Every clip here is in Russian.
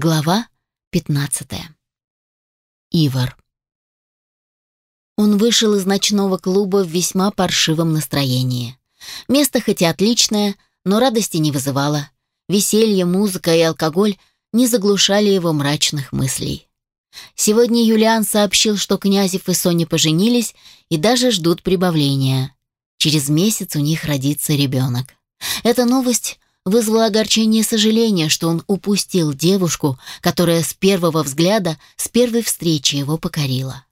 Глава 15. Ивар. Он вышел из ночного клуба в весьма паршивом настроении. Место хоть и отличное, но радости не вызывало. Веселье, музыка и алкоголь не заглушали его мрачных мыслей. Сегодня Юлиан сообщил, что Князев и Соня поженились и даже ждут прибавления. Через месяц у них родится ребенок. Эта новость вызвала огорчение и сожаление, что он упустил девушку, которая с первого взгляда, с первой встречи его покорила.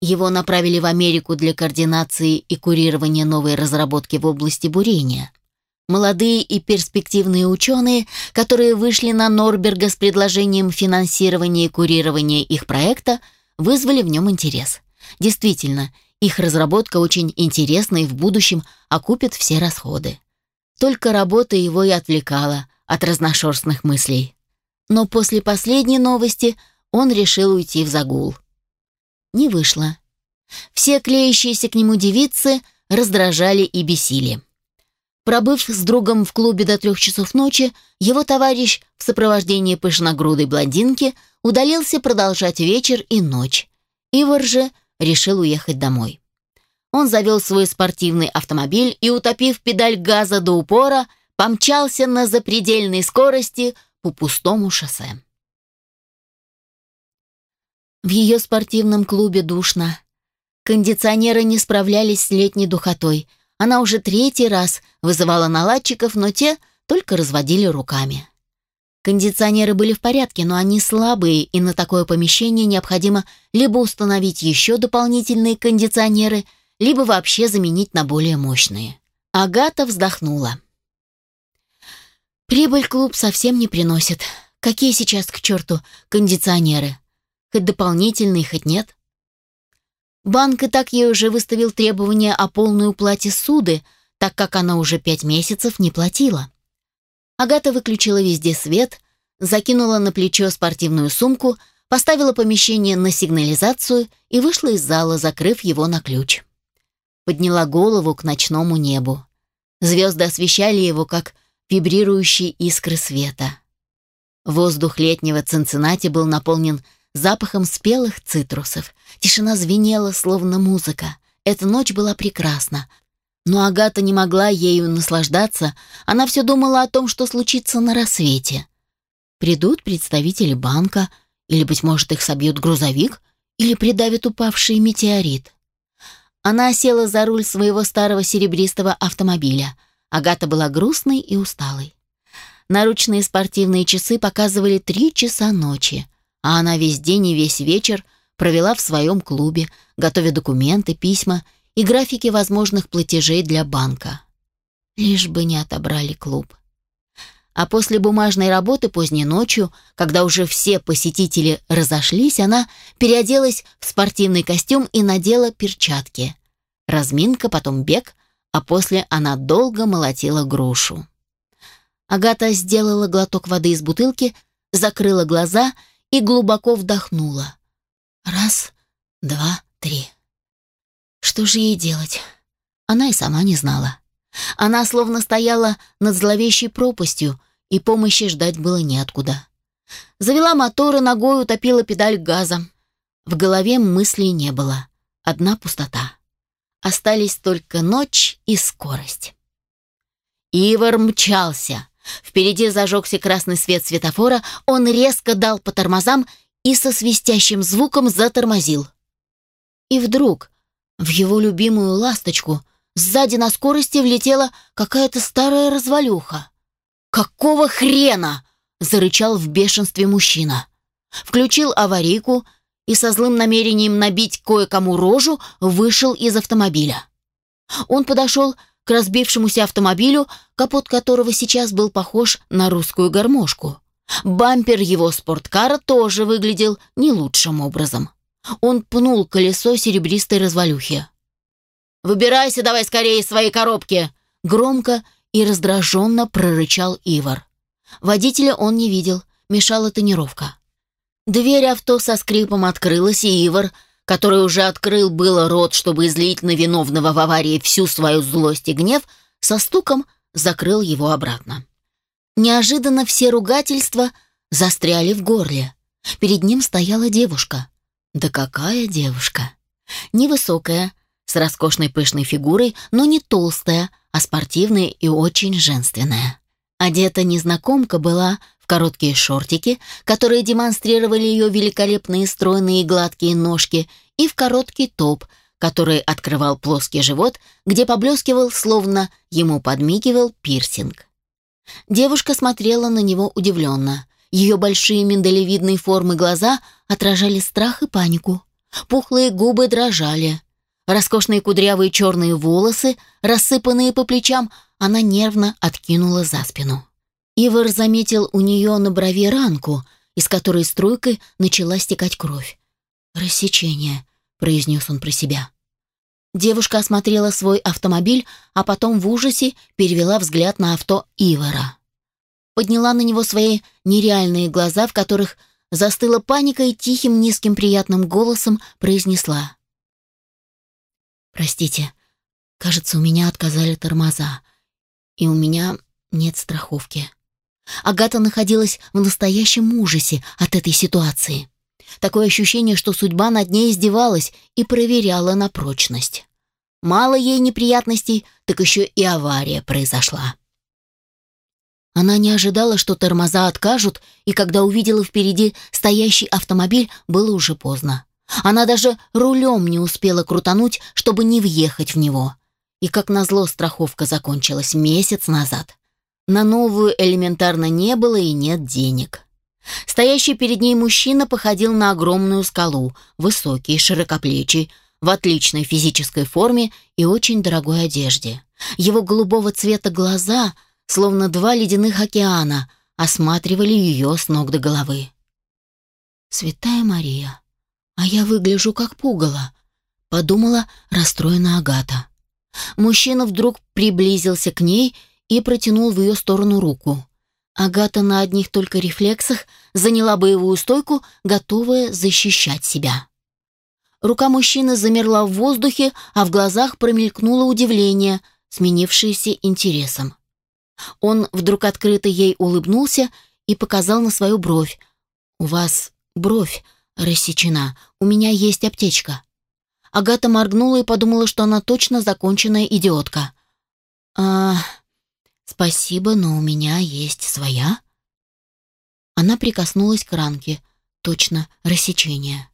Его направили в Америку для координации и курирования новой разработки в области бурения. Молодые и перспективные ученые, которые вышли на Норберга с предложением финансирования и курирования их проекта, вызвали в нем интерес. Действительно, их разработка очень интересна и в будущем окупит все расходы. Только работа его и отвлекала от разношерстных мыслей. Но после последней новости он решил уйти в загул. Не вышло. Все клеящиеся к нему девицы раздражали и бесили. Пробыв с другом в клубе до трех часов ночи, его товарищ в сопровождении пышногрудой блондинки удалился продолжать вечер и ночь. Ивар же решил уехать домой. Он завел свой спортивный автомобиль и, утопив педаль газа до упора, помчался на запредельной скорости по пустому шоссе. В ее спортивном клубе душно. Кондиционеры не справлялись с летней духотой, она уже третий раз вызывала наладчиков, но те только разводили руками. Кондиционеры были в порядке, но они слабые, и на такое помещение необходимо либо установить еще дополнительные кондиционеры, либо вообще заменить на более мощные. Агата вздохнула. Прибыль клуб совсем не приносит. Какие сейчас к черту кондиционеры? Хоть дополнительные, хоть нет. Банк и так ей уже выставил требование о полной уплате суды, так как она уже пять месяцев не платила. Агата выключила везде свет, закинула на плечо спортивную сумку, поставила помещение на сигнализацию и вышла из зала, закрыв его на ключ. Подняла голову к ночному небу. Звезды освещали его, как вибрирующие искры света. Воздух летнего Цинциннати был наполнен запахом спелых цитрусов. Тишина звенела, словно музыка. Эта ночь была прекрасна. Но Агата не могла ею наслаждаться. Она все думала о том, что случится на рассвете. Придут представители банка, или, быть может, их собьет грузовик, или придавит упавший метеорит. Она села за руль своего старого серебристого автомобиля. Агата была грустной и усталой. Наручные спортивные часы показывали три часа ночи а она весь день и весь вечер провела в своем клубе, готовя документы, письма и графики возможных платежей для банка. Лишь бы не отобрали клуб. А после бумажной работы поздней ночью, когда уже все посетители разошлись, она переоделась в спортивный костюм и надела перчатки. Разминка, потом бег, а после она долго молотила грушу. Агата сделала глоток воды из бутылки, закрыла глаза и глубоко вдохнула. Раз, два, три. Что же ей делать? Она и сама не знала. Она словно стояла над зловещей пропастью, и помощи ждать было неоткуда. Завела мотор и ногой утопила педаль газа. В голове мыслей не было. Одна пустота. Остались только ночь и скорость. Ивар мчался. Впереди зажегся красный свет светофора, он резко дал по тормозам и со свистящим звуком затормозил. И вдруг в его любимую ласточку сзади на скорости влетела какая-то старая развалюха. «Какого хрена?» — зарычал в бешенстве мужчина. Включил аварийку и со злым намерением набить кое-кому рожу вышел из автомобиля. Он подошел к разбившемуся автомобилю, капот которого сейчас был похож на русскую гармошку. Бампер его спорткара тоже выглядел не лучшим образом. Он пнул колесо серебристой развалюхи. «Выбирайся давай скорее из своей коробки!» Громко и раздраженно прорычал Ивар. Водителя он не видел, мешала тонировка. Дверь авто со скрипом открылась, и Ивар который уже открыл было рот, чтобы излить на виновного в аварии всю свою злость и гнев, со стуком закрыл его обратно. Неожиданно все ругательства застряли в горле. Перед ним стояла девушка. Да какая девушка! Невысокая, с роскошной пышной фигурой, но не толстая, а спортивная и очень женственная. Одета незнакомка была в короткие шортики, которые демонстрировали ее великолепные стройные и гладкие ножки, и в короткий топ, который открывал плоский живот, где поблескивал, словно ему подмигивал пирсинг. Девушка смотрела на него удивленно. Ее большие миндалевидные формы глаза отражали страх и панику. Пухлые губы дрожали. Роскошные кудрявые черные волосы, рассыпанные по плечам, она нервно откинула за спину. Ивар заметил у нее на брови ранку, из которой струйкой начала стекать кровь. «Рассечение», — произнес он про себя. Девушка осмотрела свой автомобиль, а потом в ужасе перевела взгляд на авто Ивара. Подняла на него свои нереальные глаза, в которых застыла паника и тихим, низким, приятным голосом произнесла. «Простите, кажется, у меня отказали тормоза, и у меня нет страховки». Агата находилась в настоящем ужасе от этой ситуации. Такое ощущение, что судьба над ней издевалась и проверяла на прочность. Мало ей неприятностей, так еще и авария произошла. Она не ожидала, что тормоза откажут, и когда увидела впереди стоящий автомобиль, было уже поздно. Она даже рулем не успела крутануть, чтобы не въехать в него. И как назло страховка закончилась месяц назад. На новую элементарно не было и нет денег. Стоящий перед ней мужчина походил на огромную скалу, высокий, широкоплечий, в отличной физической форме и очень дорогой одежде. Его голубого цвета глаза, словно два ледяных океана, осматривали ее с ног до головы. «Святая Мария, а я выгляжу как пугало», — подумала расстроена Агата. Мужчина вдруг приблизился к ней и протянул в ее сторону руку. Агата на одних только рефлексах заняла боевую стойку, готовая защищать себя. Рука мужчины замерла в воздухе, а в глазах промелькнуло удивление, сменившееся интересом. Он вдруг открыто ей улыбнулся и показал на свою бровь. «У вас бровь рассечена, у меня есть аптечка». Агата моргнула и подумала, что она точно законченная идиотка. «А, спасибо, но у меня есть своя». Она прикоснулась к ранке. Точно, рассечение.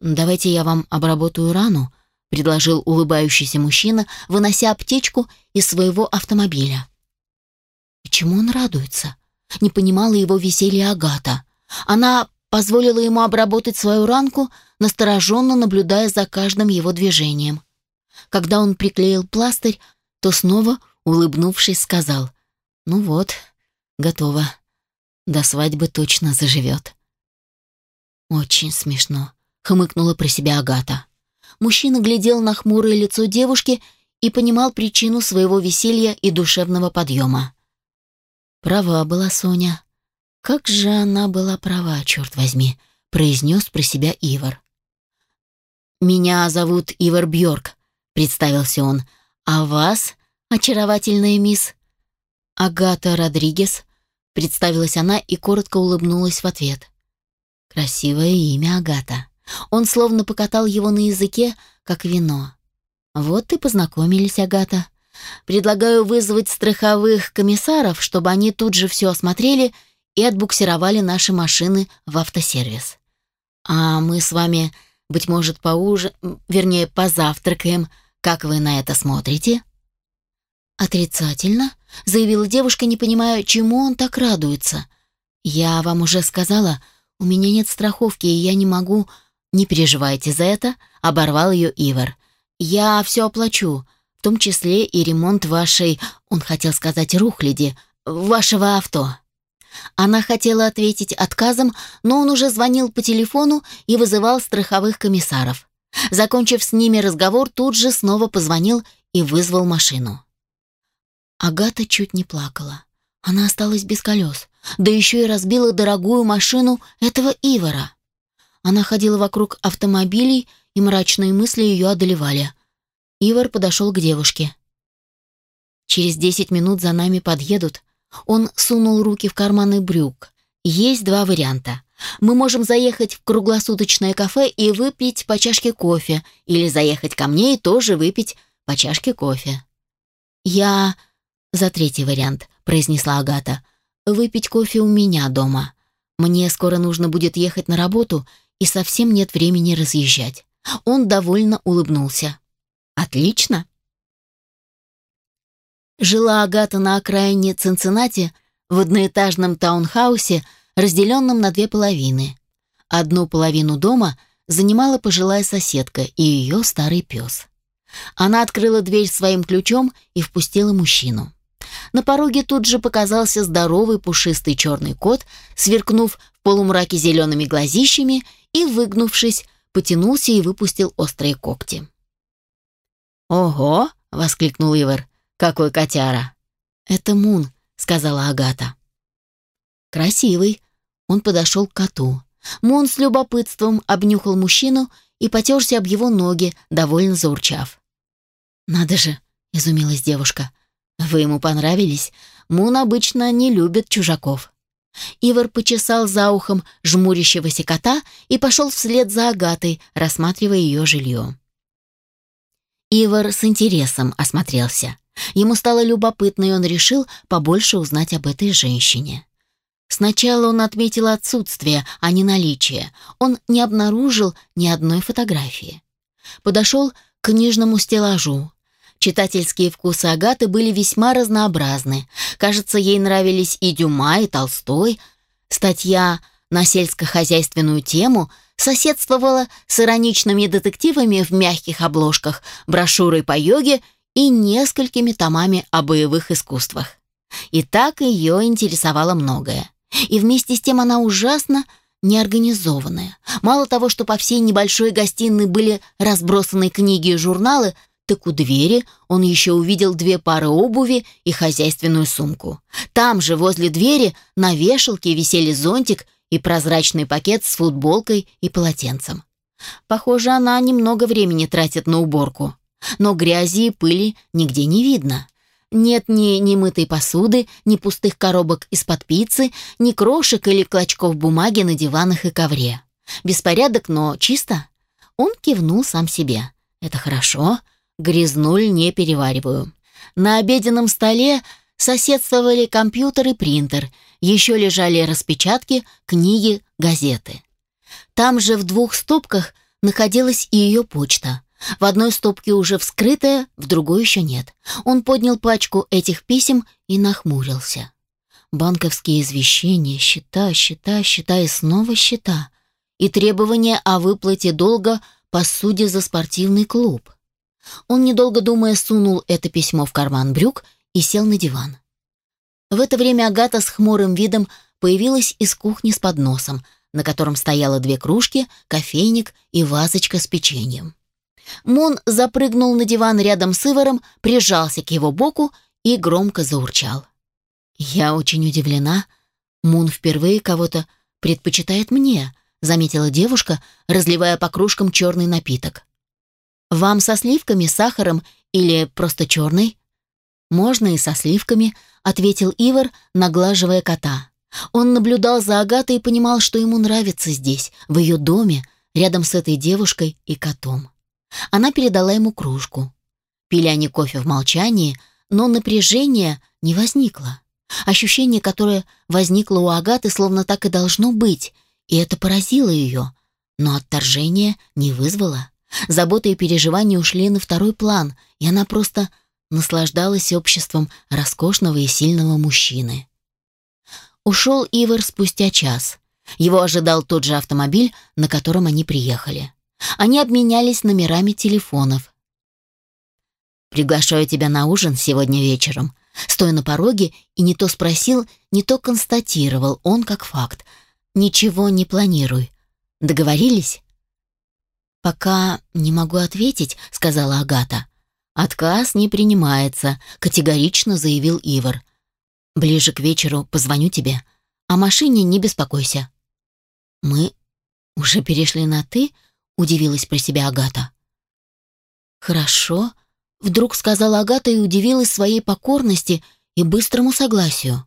«Давайте я вам обработаю рану», — предложил улыбающийся мужчина, вынося аптечку из своего автомобиля. Почему он радуется? Не понимала его веселья Агата. Она позволила ему обработать свою ранку, настороженно наблюдая за каждым его движением. Когда он приклеил пластырь, то снова, улыбнувшись, сказал, «Ну вот, готово. До свадьбы точно заживет». Очень смешно хмыкнула про себя Агата. Мужчина глядел на хмурое лицо девушки и понимал причину своего веселья и душевного подъема. Права была Соня. Как же она была права, черт возьми, произнес про себя Ивар. «Меня зовут Ивар Бьорк», — представился он. «А вас, очаровательная мисс?» «Агата Родригес», — представилась она и коротко улыбнулась в ответ. «Красивое имя, Агата». Он словно покатал его на языке, как вино. «Вот и познакомились, Агата. Предлагаю вызвать страховых комиссаров, чтобы они тут же все осмотрели и отбуксировали наши машины в автосервис. А мы с вами, быть может, поуже, вернее, позавтракаем. Как вы на это смотрите?» «Отрицательно», — заявила девушка, не понимая, чему он так радуется. «Я вам уже сказала, у меня нет страховки, и я не могу «Не переживайте за это», — оборвал ее Ивар. «Я все оплачу, в том числе и ремонт вашей, он хотел сказать рухляди, вашего авто». Она хотела ответить отказом, но он уже звонил по телефону и вызывал страховых комиссаров. Закончив с ними разговор, тут же снова позвонил и вызвал машину. Агата чуть не плакала. Она осталась без колес, да еще и разбила дорогую машину этого Ивара. Она ходила вокруг автомобилей, и мрачные мысли ее одолевали. Ивар подошел к девушке. «Через десять минут за нами подъедут». Он сунул руки в карманы брюк. Есть два варианта. Мы можем заехать в круглосуточное кафе и выпить по чашке кофе, или заехать ко мне и тоже выпить по чашке кофе. Я за третий вариант, произнесла Агата. Выпить кофе у меня дома. Мне скоро нужно будет ехать на работу, и совсем нет времени разъезжать. Он довольно улыбнулся. Отлично. Жила Агата на окраине Цинциннати в одноэтажном таунхаусе, разделенном на две половины. Одну половину дома занимала пожилая соседка и ее старый пес. Она открыла дверь своим ключом и впустила мужчину. На пороге тут же показался здоровый пушистый черный кот, сверкнув в полумраке зелеными глазищами и, выгнувшись, потянулся и выпустил острые когти. «Ого!» — воскликнул Ивар. «Какой котяра!» «Это Мун», — сказала Агата. «Красивый». Он подошел к коту. Мун с любопытством обнюхал мужчину и потерся об его ноги, довольно заурчав. «Надо же!» — изумилась девушка. «Вы ему понравились? Мун обычно не любит чужаков». Ивар почесал за ухом жмурящегося кота и пошел вслед за Агатой, рассматривая ее жилье. Ивар с интересом осмотрелся. Ему стало любопытно, и он решил побольше узнать об этой женщине. Сначала он отметил отсутствие, а не наличие. Он не обнаружил ни одной фотографии. Подошел к книжному стеллажу. Читательские вкусы Агаты были весьма разнообразны. Кажется, ей нравились и Дюма, и Толстой. Статья на сельскохозяйственную тему соседствовала с ироничными детективами в мягких обложках, брошюрой по йоге и несколькими томами о боевых искусствах. И так ее интересовало многое. И вместе с тем она ужасно неорганизованная. Мало того, что по всей небольшой гостиной были разбросаны книги и журналы, так у двери он еще увидел две пары обуви и хозяйственную сумку. Там же, возле двери, на вешалке висели зонтик и прозрачный пакет с футболкой и полотенцем. Похоже, она немного времени тратит на уборку. Но грязи и пыли нигде не видно. Нет ни немытой посуды, ни пустых коробок из-под пиццы, ни крошек или клочков бумаги на диванах и ковре. Беспорядок, но чисто. Он кивнул сам себе. Это хорошо. Грязнуль не перевариваю. На обеденном столе соседствовали компьютер и принтер. Еще лежали распечатки, книги, газеты. Там же в двух стопках находилась и ее почта. В одной стопке уже вскрытая, в другой еще нет. Он поднял пачку этих писем и нахмурился. Банковские извещения, счета, счета, счета и снова счета. И требования о выплате долга по суде за спортивный клуб. Он, недолго думая, сунул это письмо в карман брюк и сел на диван. В это время Агата с хмурым видом появилась из кухни с подносом, на котором стояло две кружки, кофейник и вазочка с печеньем. Мун запрыгнул на диван рядом с Иваром, прижался к его боку и громко заурчал. «Я очень удивлена. Мун впервые кого-то предпочитает мне», заметила девушка, разливая по кружкам черный напиток. «Вам со сливками, сахаром или просто черный?» «Можно и со сливками», — ответил Ивар, наглаживая кота. Он наблюдал за Агатой и понимал, что ему нравится здесь, в ее доме, рядом с этой девушкой и котом. Она передала ему кружку. Пили они кофе в молчании, но напряжения не возникло. Ощущение, которое возникло у Агаты, словно так и должно быть, и это поразило ее, но отторжение не вызвало. Заботы и переживания ушли на второй план, и она просто наслаждалась обществом роскошного и сильного мужчины. Ушел Ивар спустя час. Его ожидал тот же автомобиль, на котором они приехали. Они обменялись номерами телефонов. «Приглашаю тебя на ужин сегодня вечером», стоя на пороге и не то спросил, не то констатировал он как факт. «Ничего не планируй. Договорились?» «Пока не могу ответить», — сказала Агата. «Отказ не принимается», — категорично заявил Ивар. «Ближе к вечеру позвоню тебе. О машине не беспокойся». «Мы уже перешли на «ты», — удивилась про себя Агата. «Хорошо», — вдруг сказала Агата и удивилась своей покорности и быстрому согласию.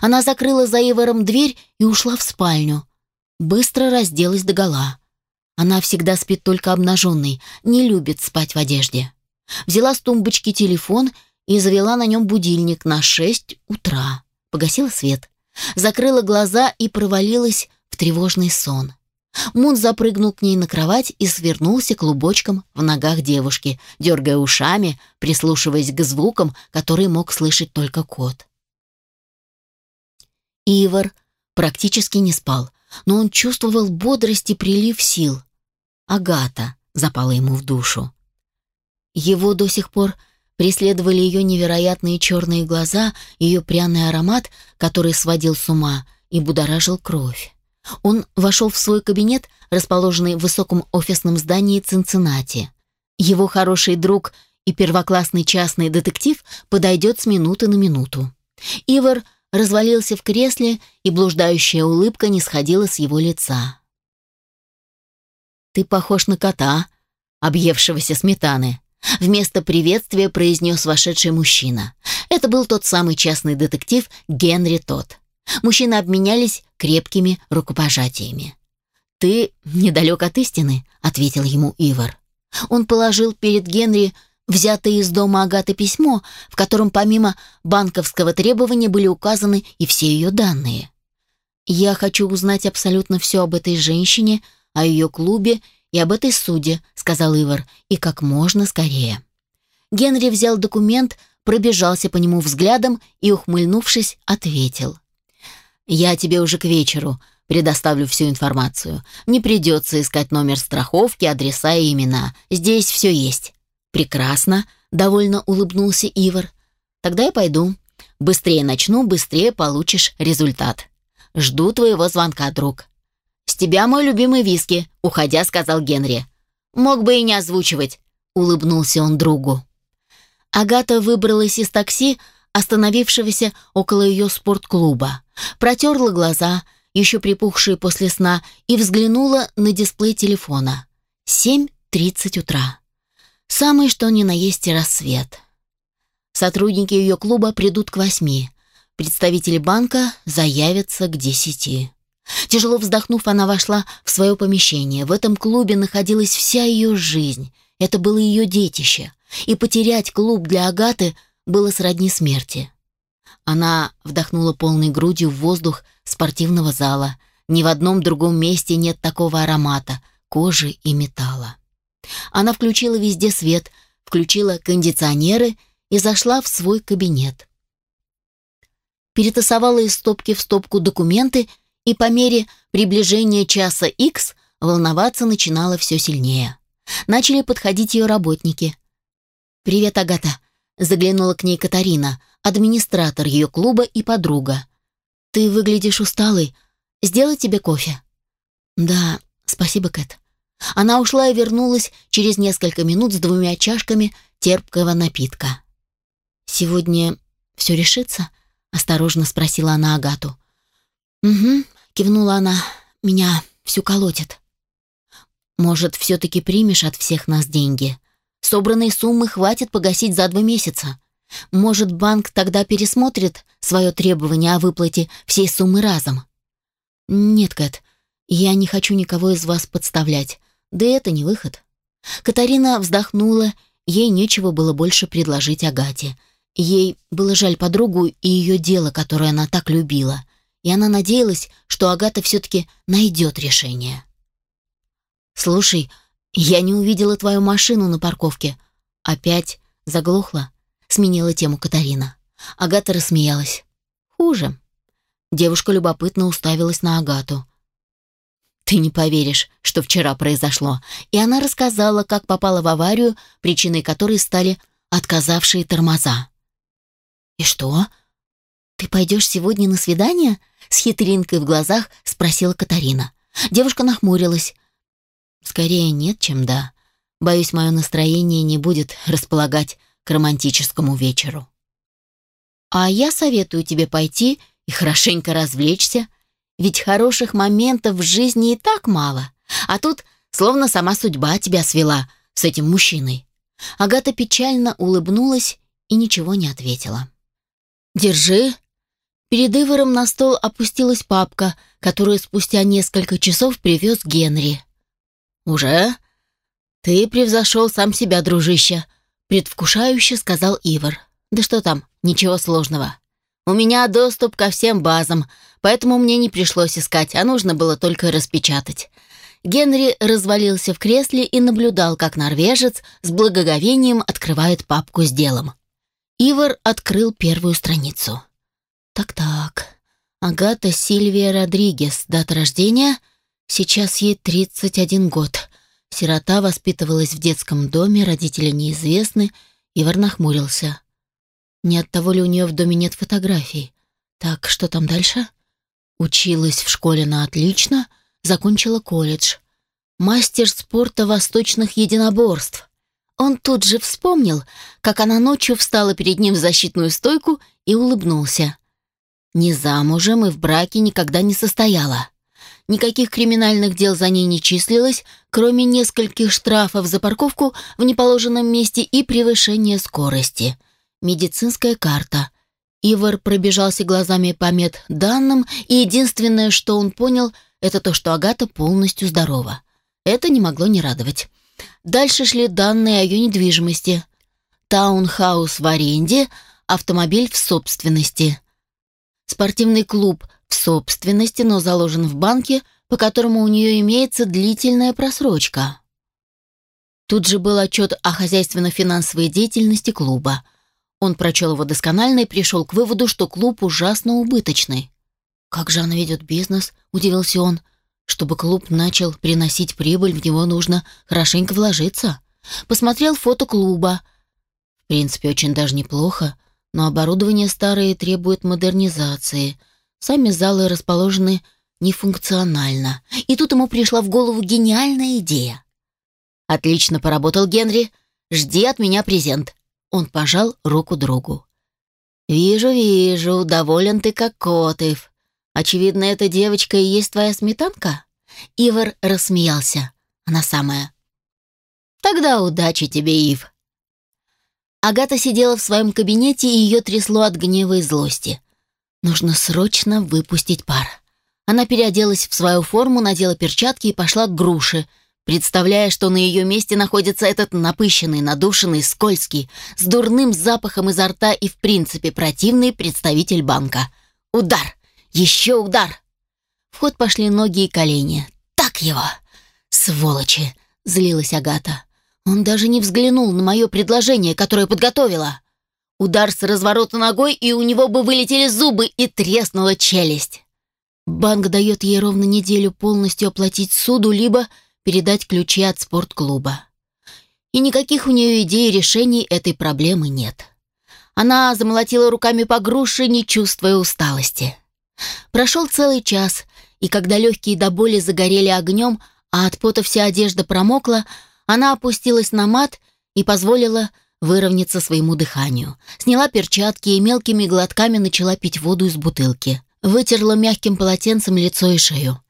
Она закрыла за Ивором дверь и ушла в спальню. Быстро разделась догола. Она всегда спит только обнаженной, не любит спать в одежде. Взяла с тумбочки телефон и завела на нем будильник на 6 утра. Погасила свет, закрыла глаза и провалилась в тревожный сон. Мун запрыгнул к ней на кровать и свернулся клубочком в ногах девушки, дергая ушами, прислушиваясь к звукам, которые мог слышать только кот. Ивар практически не спал, но он чувствовал бодрость и прилив сил. Агата запала ему в душу. Его до сих пор преследовали ее невероятные черные глаза, ее пряный аромат, который сводил с ума и будоражил кровь. Он вошел в свой кабинет, расположенный в высоком офисном здании Цинциннати. Его хороший друг и первоклассный частный детектив подойдет с минуты на минуту. Ивар развалился в кресле, и блуждающая улыбка не сходила с его лица. «Ты похож на кота, объевшегося сметаны», Вместо приветствия произнес вошедший мужчина. Это был тот самый частный детектив Генри Тот. Мужчины обменялись крепкими рукопожатиями. «Ты недалек от истины», — ответил ему Ивар. Он положил перед Генри взятое из дома Агаты письмо, в котором помимо банковского требования были указаны и все ее данные. «Я хочу узнать абсолютно все об этой женщине, о ее клубе и об этой суде», — сказал Ивар, — «и как можно скорее». Генри взял документ, пробежался по нему взглядом и, ухмыльнувшись, ответил. «Я тебе уже к вечеру предоставлю всю информацию. Не придется искать номер страховки, адреса и имена. Здесь все есть». «Прекрасно», — довольно улыбнулся Ивар. «Тогда я пойду. Быстрее начну, быстрее получишь результат. Жду твоего звонка, друг». «С тебя мой любимый виски», — уходя сказал Генри. «Мог бы и не озвучивать», — улыбнулся он другу. Агата выбралась из такси, остановившегося около ее спортклуба, протерла глаза, еще припухшие после сна, и взглянула на дисплей телефона. Семь тридцать утра. Самый что ни на есть рассвет. Сотрудники ее клуба придут к восьми. Представители банка заявятся к десяти. Тяжело вздохнув, она вошла в свое помещение. В этом клубе находилась вся ее жизнь. Это было ее детище. И потерять клуб для Агаты было сродни смерти. Она вдохнула полной грудью воздух спортивного зала. Ни в одном другом месте нет такого аромата, кожи и металла. Она включила везде свет, включила кондиционеры и зашла в свой кабинет. Перетасовала из стопки в стопку документы и по мере приближения часа X волноваться начинала все сильнее. Начали подходить ее работники. «Привет, Агата», — заглянула к ней Катарина, администратор ее клуба и подруга. «Ты выглядишь усталой. Сделать тебе кофе?» «Да, спасибо, Кэт». Она ушла и вернулась через несколько минут с двумя чашками терпкого напитка. «Сегодня все решится?» — осторожно спросила она Агату. «Угу, кивнула она. Меня всю колотит. Может, все-таки примешь от всех нас деньги? Собранной суммы хватит погасить за два месяца. Может, банк тогда пересмотрит свое требование о выплате всей суммы разом? Нет, Кэт, я не хочу никого из вас подставлять. Да это не выход. Катарина вздохнула, ей нечего было больше предложить Агате. Ей было жаль подругу и ее дело, которое она так любила и она надеялась, что Агата все-таки найдет решение. «Слушай, я не увидела твою машину на парковке. Опять заглохла?» — сменила тему Катарина. Агата рассмеялась. «Хуже». Девушка любопытно уставилась на Агату. «Ты не поверишь, что вчера произошло». И она рассказала, как попала в аварию, причиной которой стали отказавшие тормоза. «И что?» «Ты пойдешь сегодня на свидание?» С хитринкой в глазах спросила Катарина. Девушка нахмурилась. «Скорее нет, чем да. Боюсь, мое настроение не будет располагать к романтическому вечеру». «А я советую тебе пойти и хорошенько развлечься, ведь хороших моментов в жизни и так мало, а тут словно сама судьба тебя свела с этим мужчиной». Агата печально улыбнулась и ничего не ответила. «Держи», Перед Ивором на стол опустилась папка, которую спустя несколько часов привез Генри. «Уже? Ты превзошел сам себя, дружище», — предвкушающе сказал Ивар. «Да что там, ничего сложного. У меня доступ ко всем базам, поэтому мне не пришлось искать, а нужно было только распечатать». Генри развалился в кресле и наблюдал, как норвежец с благоговением открывает папку с делом. Ивар открыл первую страницу. Так-так. Агата Сильвия Родригес. Дата рождения? Сейчас ей 31 год. Сирота воспитывалась в детском доме, родители неизвестны. Ивар нахмурился. Не от того ли у нее в доме нет фотографий? Так, что там дальше? Училась в школе на отлично, закончила колледж. Мастер спорта восточных единоборств. Он тут же вспомнил, как она ночью встала перед ним в защитную стойку и улыбнулся. Не замужем и в браке никогда не состояла. Никаких криминальных дел за ней не числилось, кроме нескольких штрафов за парковку в неположенном месте и превышение скорости. Медицинская карта. Ивар пробежался глазами по медданным, и единственное, что он понял, это то, что Агата полностью здорова. Это не могло не радовать. Дальше шли данные о ее недвижимости. Таунхаус в аренде, автомобиль в собственности. Спортивный клуб в собственности, но заложен в банке, по которому у нее имеется длительная просрочка. Тут же был отчет о хозяйственно-финансовой деятельности клуба. Он прочел его досконально и пришел к выводу, что клуб ужасно убыточный. «Как же она ведет бизнес?» – удивился он. «Чтобы клуб начал приносить прибыль, в него нужно хорошенько вложиться». Посмотрел фото клуба. В принципе, очень даже неплохо но оборудование старое требует модернизации. Сами залы расположены нефункционально. И тут ему пришла в голову гениальная идея. «Отлично поработал, Генри. Жди от меня презент». Он пожал руку другу. «Вижу, вижу, доволен ты как Котов. Очевидно, эта девочка и есть твоя сметанка?» Ивар рассмеялся. «Она самая». «Тогда удачи тебе, Ив. Агата сидела в своем кабинете, и ее трясло от гнева и злости. Нужно срочно выпустить пар. Она переоделась в свою форму, надела перчатки и пошла к груше, представляя, что на ее месте находится этот напыщенный, надушенный, скользкий, с дурным запахом изо рта и в принципе противный представитель банка. Удар! Еще удар! В ход пошли ноги и колени. «Так его!» «Сволочи!» — злилась Агата. Он даже не взглянул на мое предложение, которое подготовила. Удар с разворота ногой, и у него бы вылетели зубы и треснула челюсть. Банк дает ей ровно неделю полностью оплатить суду, либо передать ключи от спортклуба. И никаких у нее идей решений этой проблемы нет. Она замолотила руками по груше, не чувствуя усталости. Прошел целый час, и когда легкие до боли загорели огнем, а от пота вся одежда промокла, она опустилась на мат и позволила выровняться своему дыханию. Сняла перчатки и мелкими глотками начала пить воду из бутылки. Вытерла мягким полотенцем лицо и шею.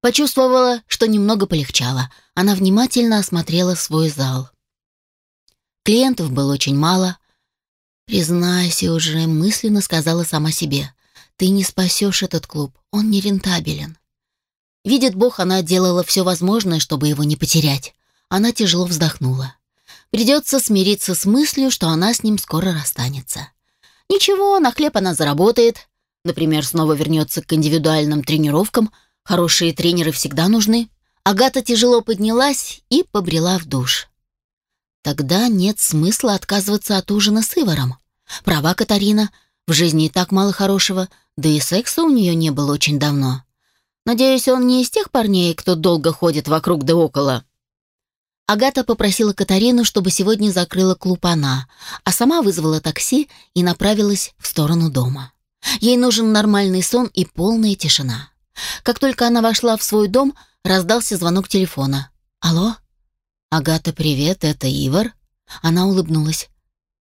Почувствовала, что немного полегчало. Она внимательно осмотрела свой зал. Клиентов было очень мало. «Признайся уже», — мысленно сказала сама себе. «Ты не спасешь этот клуб, он не рентабелен». Видит Бог, она делала все возможное, чтобы его не потерять. Она тяжело вздохнула. Придется смириться с мыслью, что она с ним скоро расстанется. Ничего, на хлеб она заработает. Например, снова вернется к индивидуальным тренировкам. Хорошие тренеры всегда нужны. Агата тяжело поднялась и побрела в душ. Тогда нет смысла отказываться от ужина с Иваром. Права Катарина, в жизни и так мало хорошего, да и секса у нее не было очень давно. Надеюсь, он не из тех парней, кто долго ходит вокруг да около. Агата попросила Катарину, чтобы сегодня закрыла клуб она, а сама вызвала такси и направилась в сторону дома. Ей нужен нормальный сон и полная тишина. Как только она вошла в свой дом, раздался звонок телефона. «Алло?» «Агата, привет, это Ивар?» Она улыбнулась.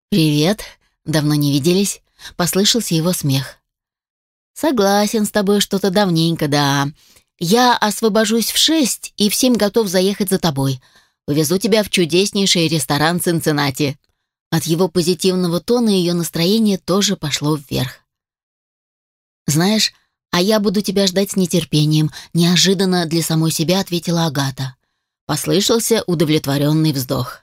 «Привет, давно не виделись?» Послышался его смех. «Согласен с тобой, что-то давненько, да. Я освобожусь в шесть и в семь готов заехать за тобой. Повезу тебя в чудеснейший ресторан Цинциннати». От его позитивного тона ее настроение тоже пошло вверх. Знаешь, а я буду тебя ждать с нетерпением, неожиданно для самой себя ответила Агата. Послышался удовлетворенный вздох.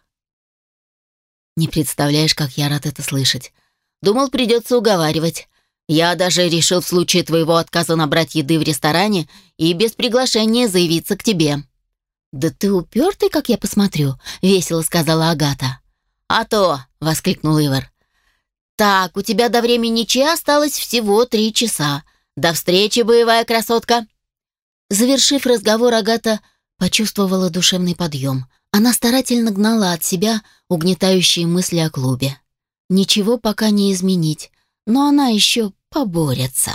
Не представляешь, как я рад это слышать. Думал, придется уговаривать. Я даже решил в случае твоего отказа набрать еды в ресторане и без приглашения заявиться к тебе». «Да ты упертый, как я посмотрю», — весело сказала Агата. «А то!» — воскликнул Ивар. «Так, у тебя до времени Че осталось всего три часа. До встречи, боевая красотка!» Завершив разговор, Агата почувствовала душевный подъем. Она старательно гнала от себя угнетающие мысли о клубе. Ничего пока не изменить, но она еще поборется.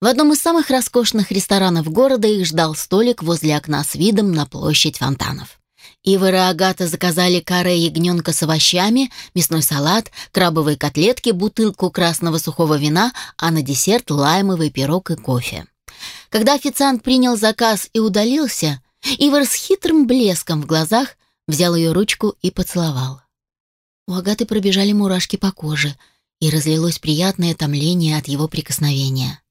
В одном из самых роскошных ресторанов города их ждал столик возле окна с видом на площадь фонтанов. Ивар и Агата заказали каре ягненка с овощами, мясной салат, крабовые котлетки, бутылку красного сухого вина, а на десерт лаймовый пирог и кофе. Когда официант принял заказ и удалился, Ивар с хитрым блеском в глазах взял ее ручку и поцеловал. У Агаты пробежали мурашки по коже, и разлилось приятное томление от его прикосновения.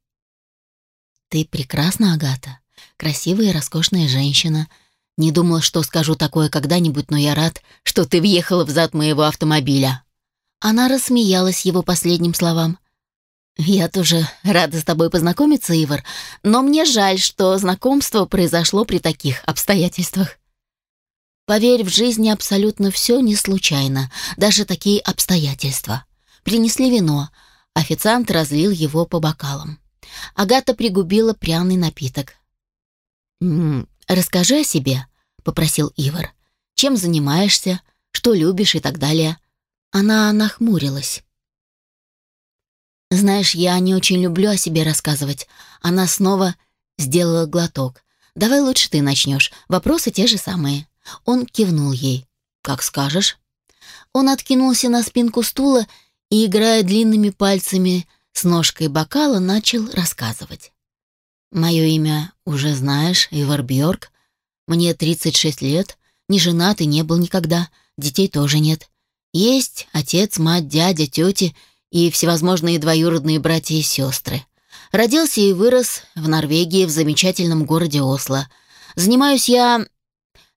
«Ты прекрасна, Агата. Красивая и роскошная женщина. Не думала, что скажу такое когда-нибудь, но я рад, что ты въехала в зад моего автомобиля». Она рассмеялась его последним словам. «Я тоже рада с тобой познакомиться, Ивар, но мне жаль, что знакомство произошло при таких обстоятельствах. Поверь, в жизни абсолютно все не случайно, даже такие обстоятельства. Принесли вино. Официант разлил его по бокалам. Агата пригубила пряный напиток. «М -м, «Расскажи о себе», — попросил Ивар. «Чем занимаешься, что любишь и так далее». Она нахмурилась. «Знаешь, я не очень люблю о себе рассказывать». Она снова сделала глоток. «Давай лучше ты начнешь. Вопросы те же самые». Он кивнул ей. «Как скажешь». Он откинулся на спинку стула и, играя длинными пальцами с ножкой бокала, начал рассказывать. «Мое имя уже знаешь, Ивар Бьорк. Мне 36 лет, не женат и не был никогда, детей тоже нет. Есть отец, мать, дядя, тети и всевозможные двоюродные братья и сестры. Родился и вырос в Норвегии, в замечательном городе Осло. Занимаюсь я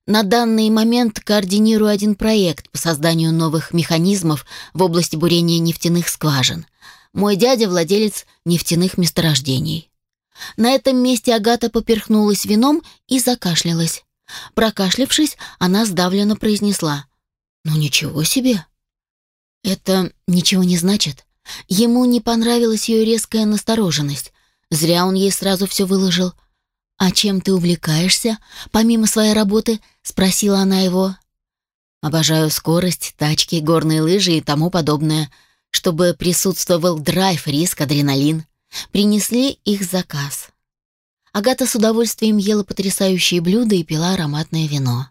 на данный момент координирую один проект по созданию новых механизмов в области бурения нефтяных скважин. Мой дядя владелец нефтяных месторождений. На этом месте Агата поперхнулась вином и закашлялась. Прокашлявшись, она сдавленно произнесла. «Ну ничего себе!» «Это ничего не значит. Ему не понравилась ее резкая настороженность. Зря он ей сразу все выложил. «А чем ты увлекаешься, помимо своей работы?» — спросила она его. «Обожаю скорость, тачки, горные лыжи и тому подобное, чтобы присутствовал драйв, риск, адреналин. Принесли их заказ». Агата с удовольствием ела потрясающие блюда и пила ароматное вино.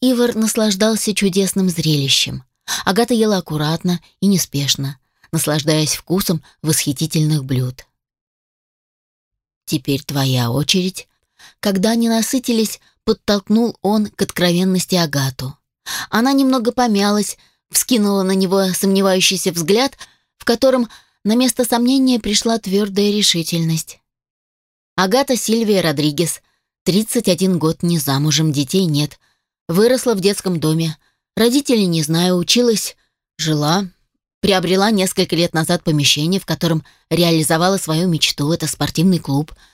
Ивар наслаждался чудесным зрелищем. Агата ела аккуратно и неспешно, наслаждаясь вкусом восхитительных блюд. «Теперь твоя очередь», когда они насытились, подтолкнул он к откровенности Агату. Она немного помялась, вскинула на него сомневающийся взгляд, в котором на место сомнения пришла твердая решительность. Агата Сильвия Родригес, 31 год, не замужем, детей нет. Выросла в детском доме. Родителей не знаю, училась, жила, приобрела несколько лет назад помещение, в котором реализовала свою мечту. Это спортивный клуб –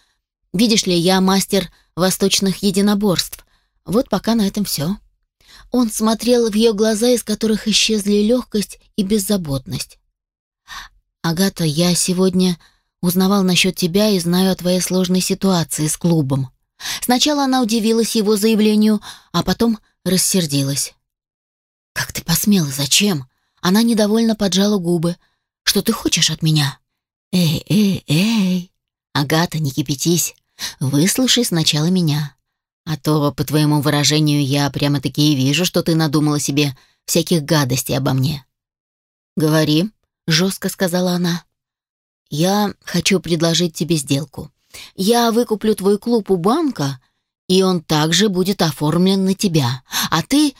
Видишь ли, я мастер восточных единоборств. Вот пока на этом все. Он смотрел в ее глаза, из которых исчезли легкость и беззаботность. «Агата, я сегодня узнавал насчет тебя и знаю о твоей сложной ситуации с клубом». Сначала она удивилась его заявлению, а потом рассердилась. «Как ты посмела? Зачем?» Она недовольно поджала губы. «Что ты хочешь от меня?» «Эй, эй, эй!» «Агата, не кипятись. Выслушай сначала меня. А то, по твоему выражению, я прямо-таки и вижу, что ты надумала себе всяких гадостей обо мне». «Говори», — жестко сказала она. «Я хочу предложить тебе сделку. Я выкуплю твой клуб у банка, и он также будет оформлен на тебя. А ты...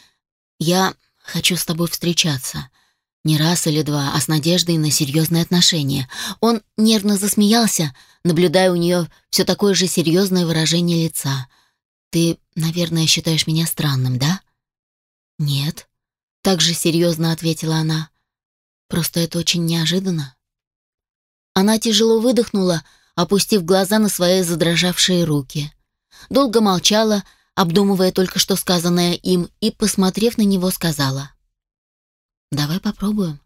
Я хочу с тобой встречаться. Не раз или два, а с надеждой на серьезные отношения. Он нервно засмеялся, наблюдая у нее все такое же серьезное выражение лица. «Ты, наверное, считаешь меня странным, да?» «Нет», — так же серьезно ответила она. «Просто это очень неожиданно». Она тяжело выдохнула, опустив глаза на свои задрожавшие руки. Долго молчала, обдумывая только что сказанное им, и, посмотрев на него, сказала. «Давай попробуем».